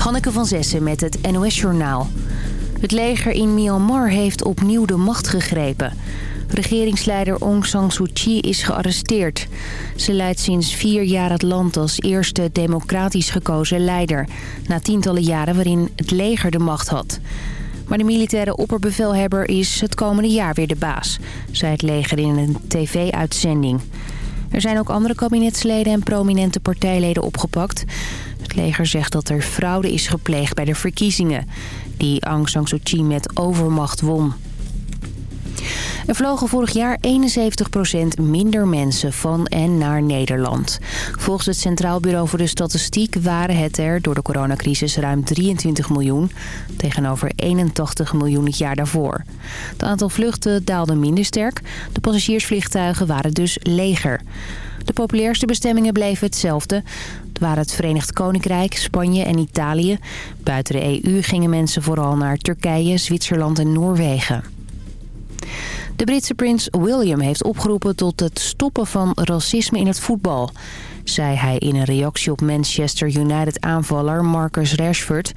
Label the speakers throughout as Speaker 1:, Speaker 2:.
Speaker 1: Hanneke van Zessen met het NOS-journaal. Het leger in Myanmar heeft opnieuw de macht gegrepen. Regeringsleider Aung San Suu Kyi is gearresteerd. Ze leidt sinds vier jaar het land als eerste democratisch gekozen leider... na tientallen jaren waarin het leger de macht had. Maar de militaire opperbevelhebber is het komende jaar weer de baas... zei het leger in een tv-uitzending. Er zijn ook andere kabinetsleden en prominente partijleden opgepakt. Het leger zegt dat er fraude is gepleegd bij de verkiezingen... die Aung San Suu Kyi met overmacht won. Er vlogen vorig jaar 71% minder mensen van en naar Nederland. Volgens het Centraal Bureau voor de Statistiek waren het er door de coronacrisis ruim 23 miljoen... tegenover 81 miljoen het jaar daarvoor. Het aantal vluchten daalde minder sterk. De passagiersvliegtuigen waren dus leger. De populairste bestemmingen bleven hetzelfde. Waren het Verenigd Koninkrijk, Spanje en Italië. Buiten de EU gingen mensen vooral naar Turkije, Zwitserland en Noorwegen. De Britse prins William heeft opgeroepen tot het stoppen van racisme in het voetbal zei hij in een reactie op Manchester United-aanvaller Marcus Rashford.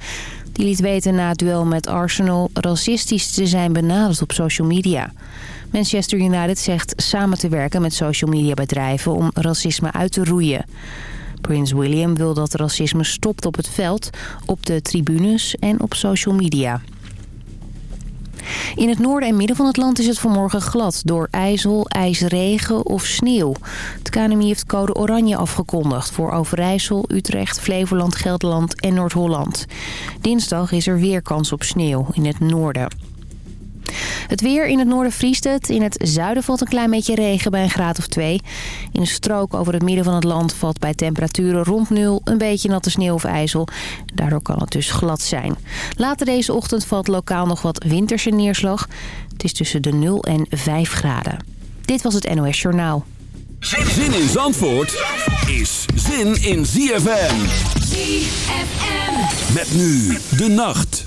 Speaker 1: Die liet weten na het duel met Arsenal racistisch te zijn benaderd op social media. Manchester United zegt samen te werken met social media bedrijven om racisme uit te roeien. Prins William wil dat racisme stopt op het veld, op de tribunes en op social media. In het noorden en midden van het land is het vanmorgen glad door ijzel, ijsregen of sneeuw. Het KNMI heeft code oranje afgekondigd voor Overijssel, Utrecht, Flevoland, Gelderland en Noord-Holland. Dinsdag is er weer kans op sneeuw in het noorden. Het weer in het noorden vriest het. In het zuiden valt een klein beetje regen bij een graad of twee. In een strook over het midden van het land valt bij temperaturen rond nul een beetje natte sneeuw of ijzel. Daardoor kan het dus glad zijn. Later deze ochtend valt lokaal nog wat winterse neerslag. Het is tussen de 0 en 5 graden. Dit was het NOS Journaal.
Speaker 2: Zin in Zandvoort is zin in ZFM. ZFM. Met nu de nacht.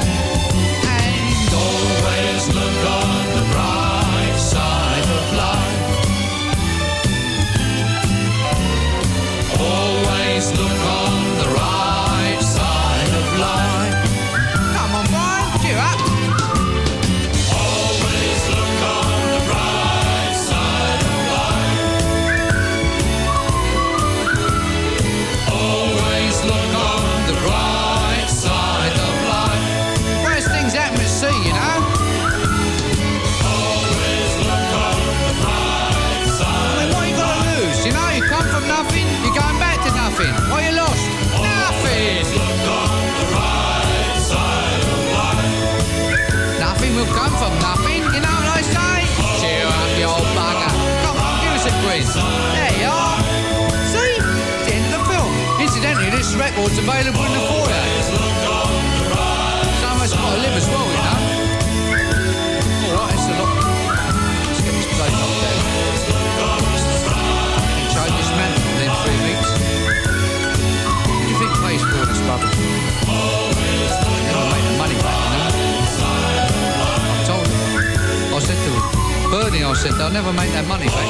Speaker 3: Available in the foyer. Someone's got to live as well, you know. Alright, it's a lot. Let's get this place up there. And change this man within three weeks. What do you think pays for all this rubbish? Never make the money back, you know. I told him. I said to him, Bernie, I said, they'll never make that money back.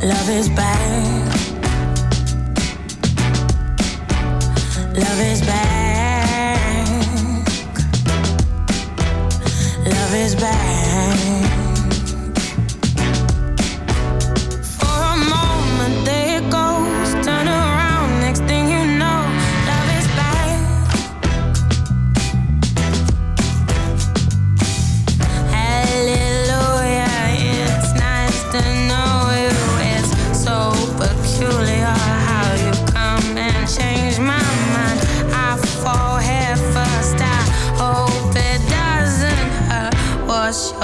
Speaker 4: Love is back. Love is back. Love is back.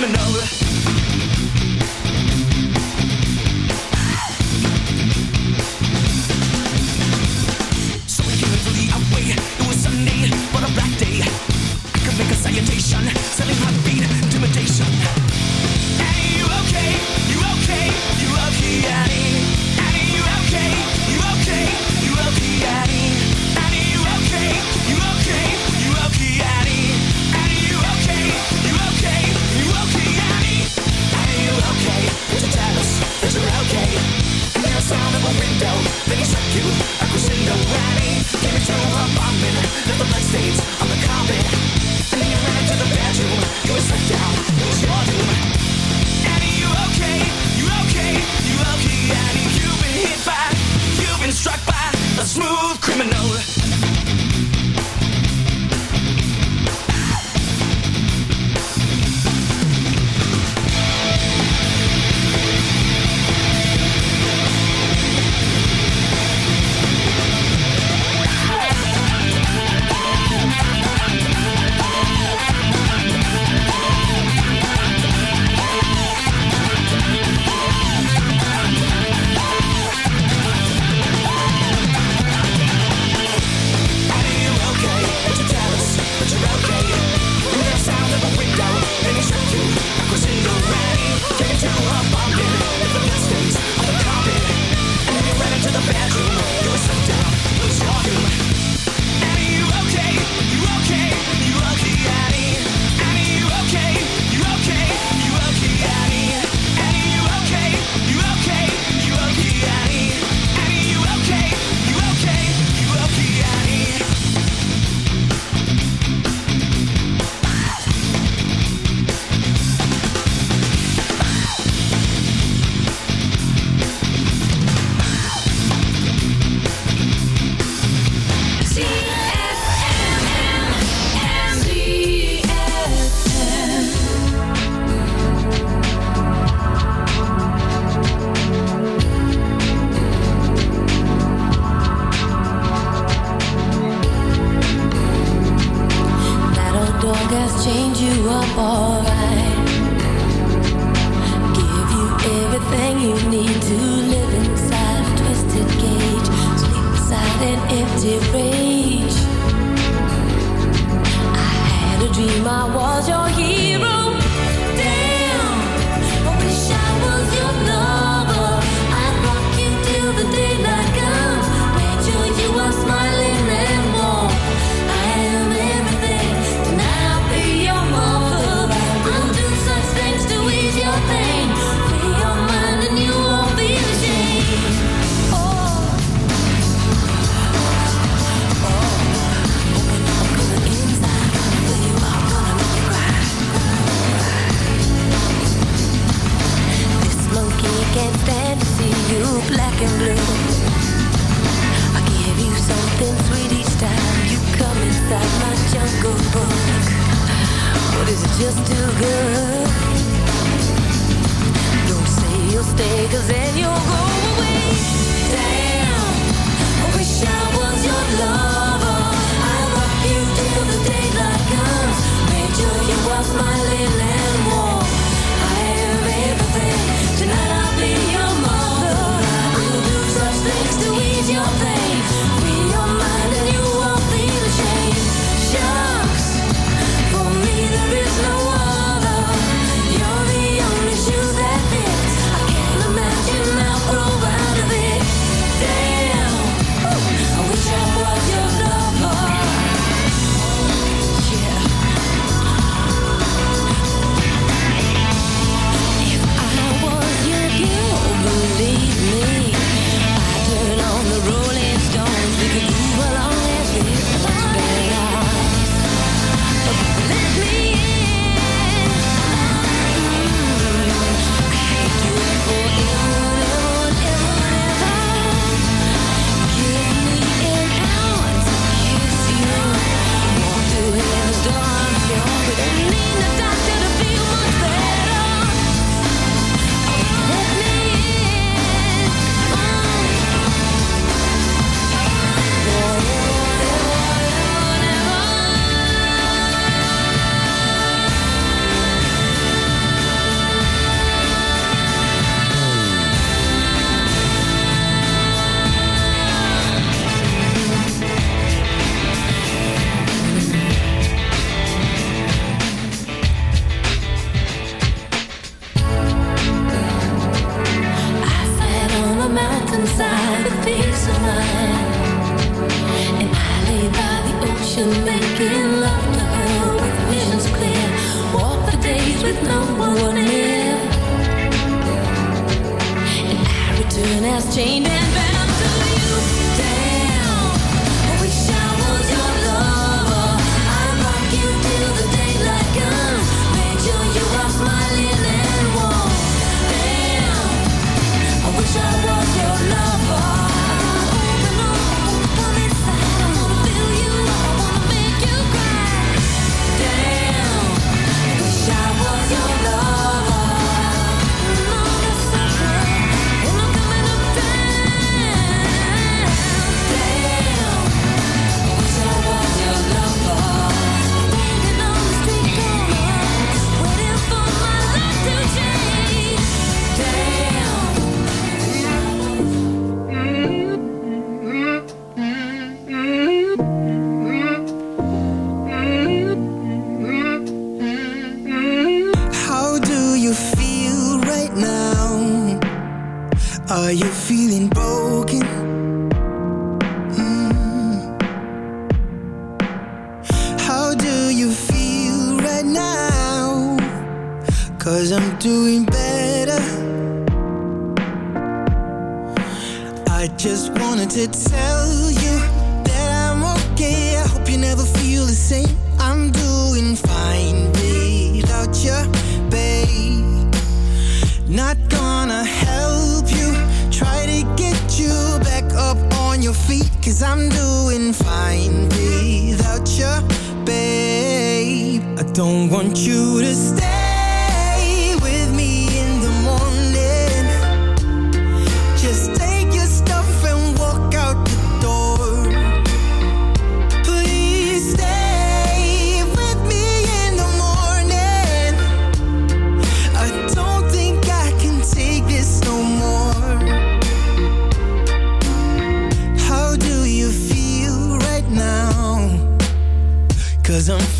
Speaker 4: me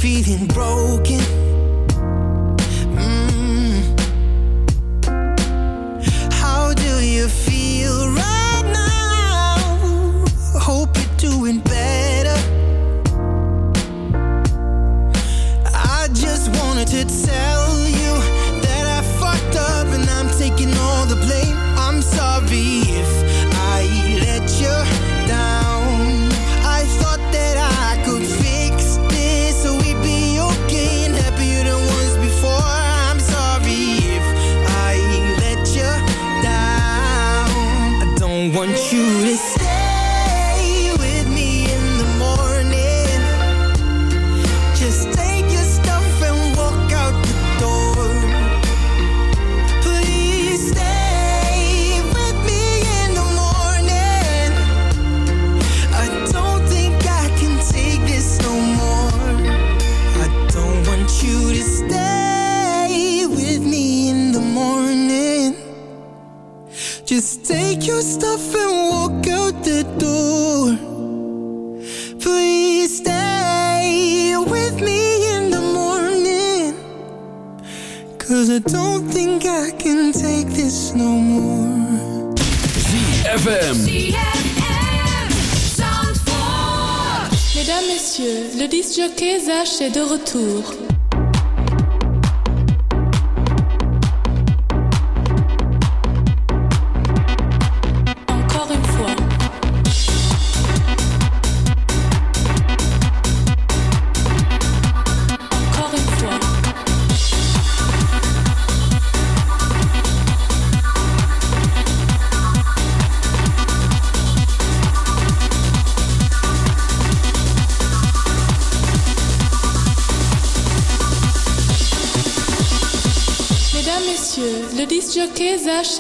Speaker 4: c'est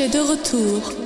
Speaker 4: est de retour.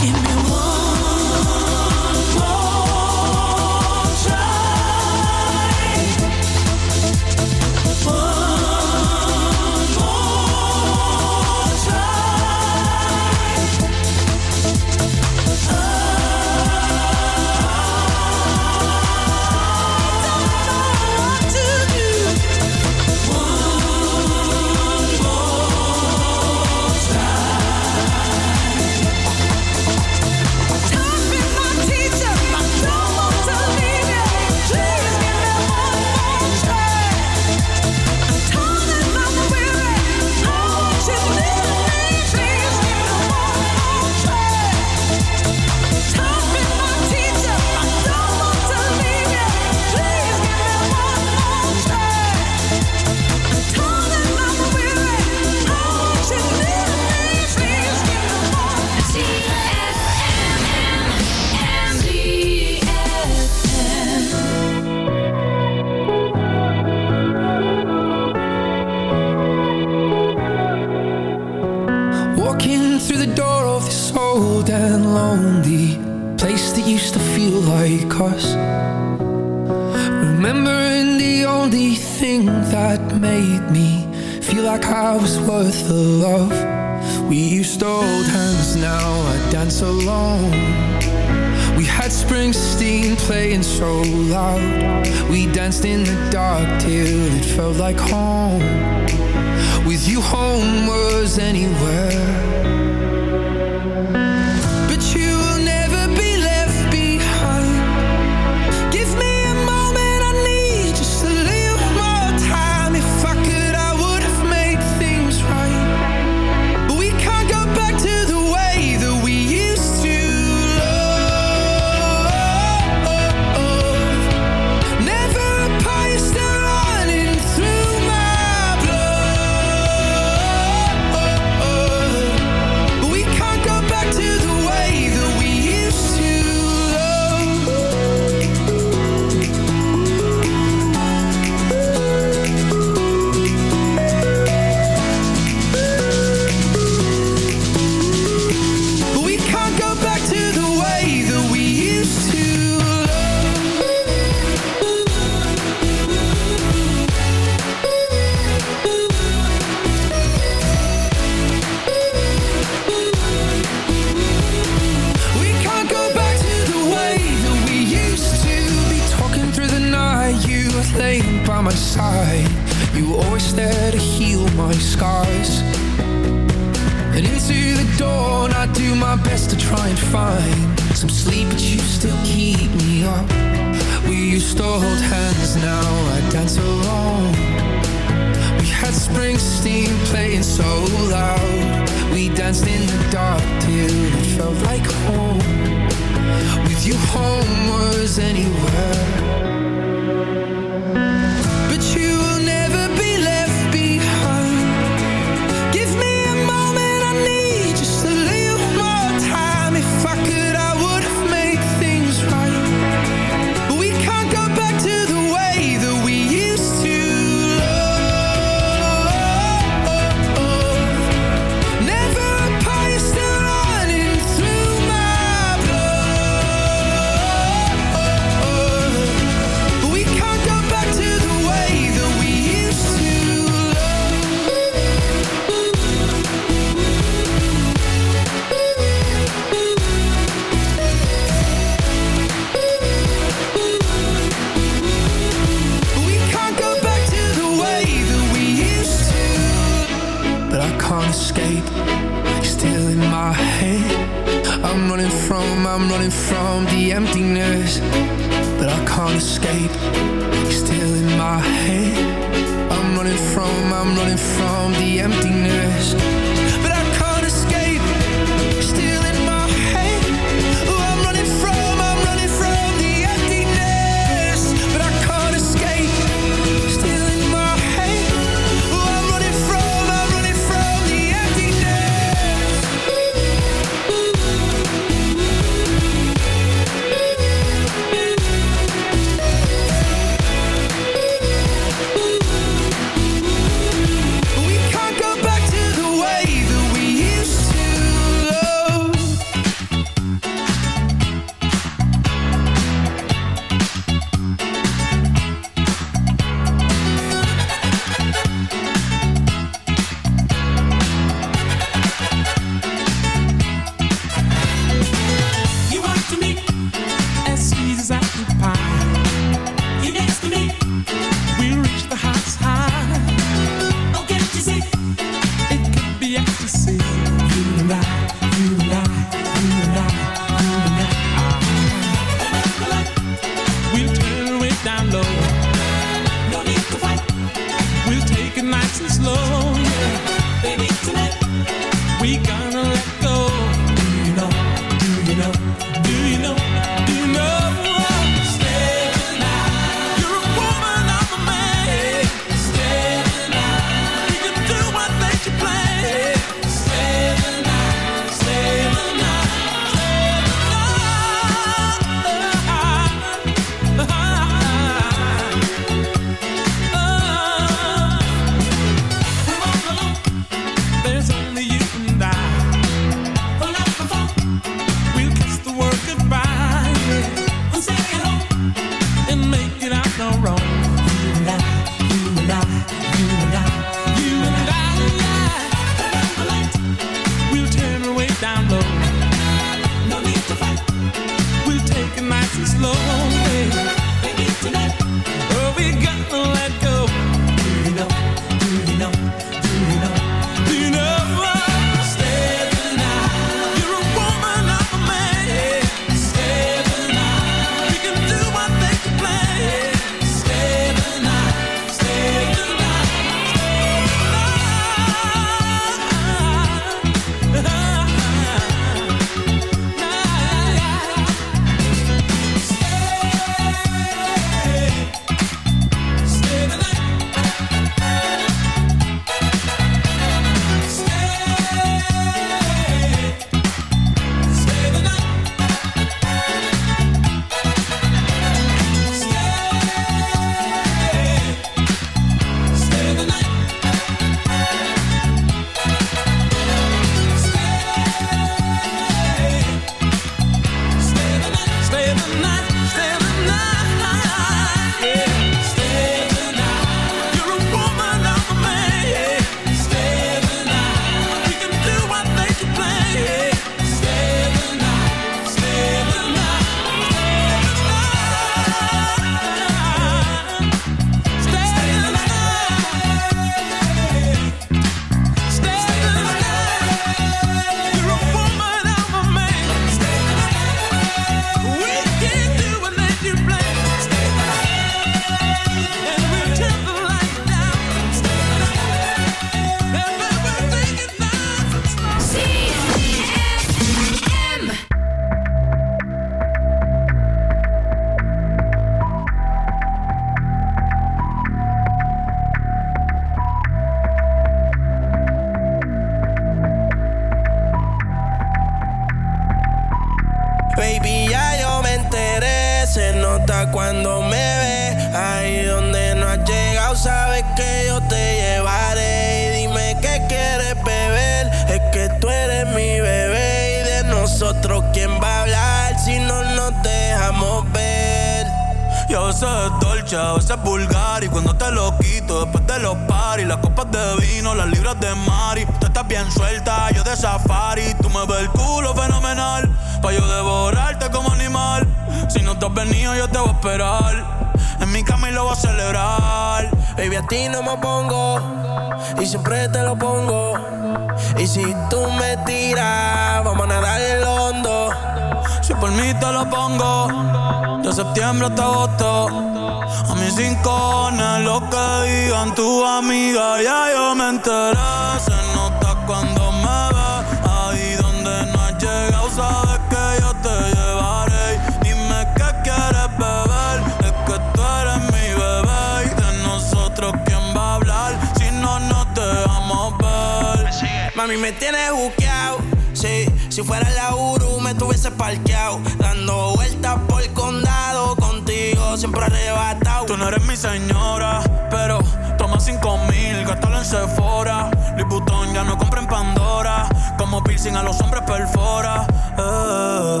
Speaker 5: Mami, me tienes buqueado. Sí, si fuera la Uru me tuviese parqueado. Dando vueltas por el condado. Contigo siempre arrebatado.
Speaker 6: Tú no eres mi señora, pero toma cinco mil, gástalo en Sephora. Louis ya no compra en Pandora. Como piercing a los hombres perfora. eh.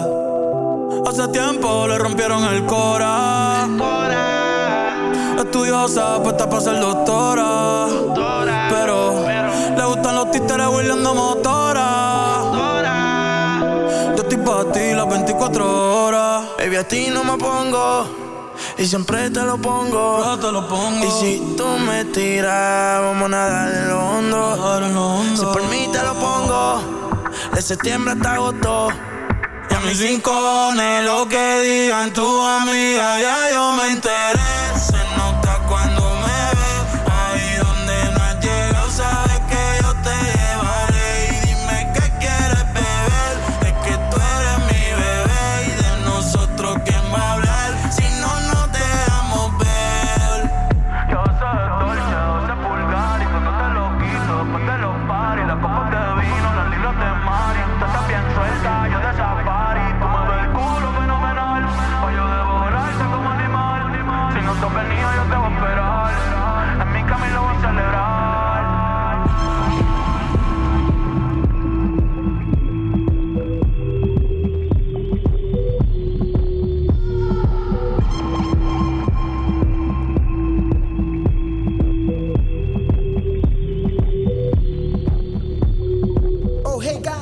Speaker 6: Hace tiempo le rompieron el cora. Estudiosa, puesta para ser doctora. Pero le gustan los títeres huirleando motora. Yo estoy para ti las 24 horas.
Speaker 5: Baby, a ti no me pongo. Y siempre te lo pongo.
Speaker 6: Yo te lo pongo.
Speaker 5: Y si tú me tiras, vamos a nadar en lo hondo.
Speaker 6: Nadar en lo hondo.
Speaker 5: Si por mí te lo pongo. De septiembre hasta agosto.
Speaker 6: Y a mis rincones, lo que digan tu amiga, ya yo me enteré.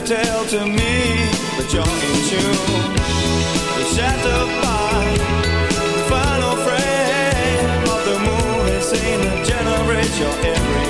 Speaker 7: fairy tale to me, but you're in tune. The shadow by the final frame of the moon is in a generation every